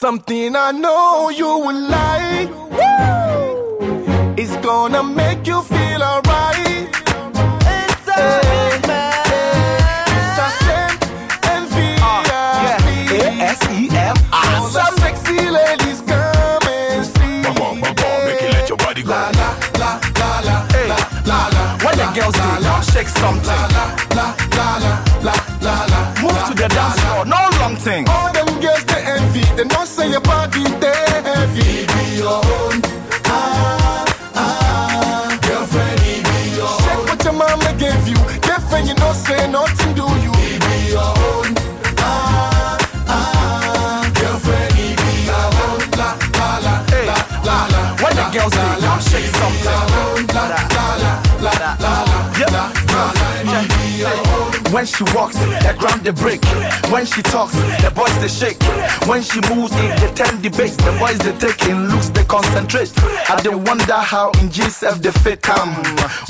Something I know you will like. Woo! It's gonna make you feel alright. It's alright, man. It's a shame and Yeah. A-S-E-M. All the sexy ladies come and see. Make it let your body go. La la la la la Hey. la la la. When the girls say, don't shake something. La la la la la la la. Move to the dance floor, no long thing. All them girls they envy, they don't say your body they heavy. Be your own. Ah ah. Girlfriend, be your own. Check what your mama gave you. Girlfriend, you don't say nothing, do you? Be your own. Ah ah. Girlfriend, be your own. La la la Hey. la la la. When the girls When she walks, the ground they break. When she talks, the boys they shake. When she moves, it they turn the bass. The boys they take in looks, they concentrate. I they wonder how in GSF they fit come.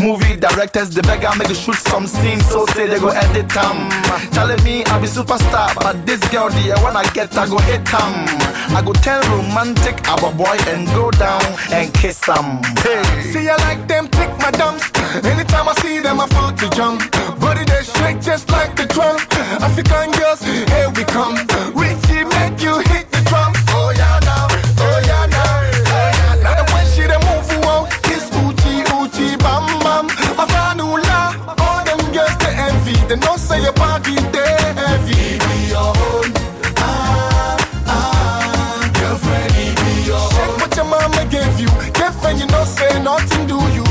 Movie directors, they beg I make you shoot some scenes, so say they go edit um. them. Telling me I be superstar, but this girl, the when I get, I go hit them. I go tell romantic our boy and go down and kiss them. Hey. See, I like them thick madams. Anytime I see them, I feel to jump. African girls, here we come. Richie make you hit the drum. Oh yeah now, oh yeah now, oh yeah now. And when she the move, wow, kiss Uchi Uchi Bam Bam. Afanula, all them girls they envy. They don't say your body they heavy. Be your own. Ah ah, girlfriend, be your own. Check what your mama gave you. Girlfriend, you don't say nothing, do you?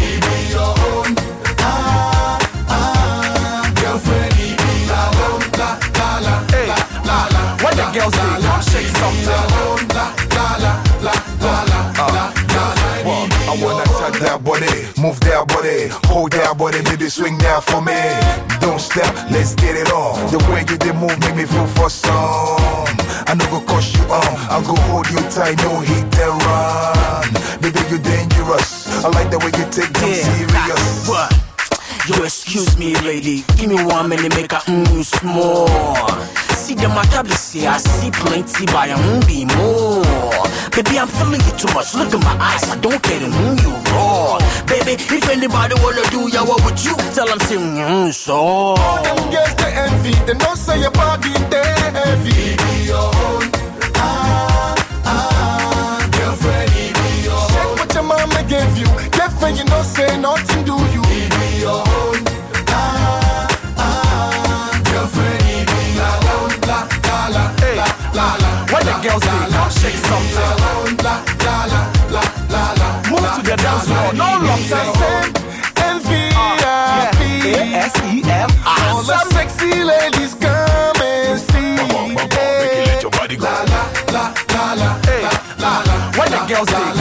Move that body, hold that body, baby, swing that for me. Don't stop, let's get it on. The way you did move make me feel for some. I know go cost you on, I go hold you tight, no hit and run. Baby, you dangerous. I like the way you take them serious. What? Yo, excuse me, lady. Give me one minute, make a mm small. See the matter, they say I see plenty, but I won't be more. Baby, I'm feeling you too much. Look in my eyes, I don't care it, mm, you raw. Baby, if anybody wanna do ya, what would you tell them? Say, mm, so. All them girls they envy. They don't say your body they heavy. Be your own. Ah ah, girlfriend, he be your own. Check what your mama gave you. Girlfriend, you don't say nothing, do you? He be your own. Ah ah, girlfriend, he be your own. La la la Hey. la la la. When the girls say, don't shake something. No, no locks are same MVP All sexy ladies come and see. La la la la la la la When the girls say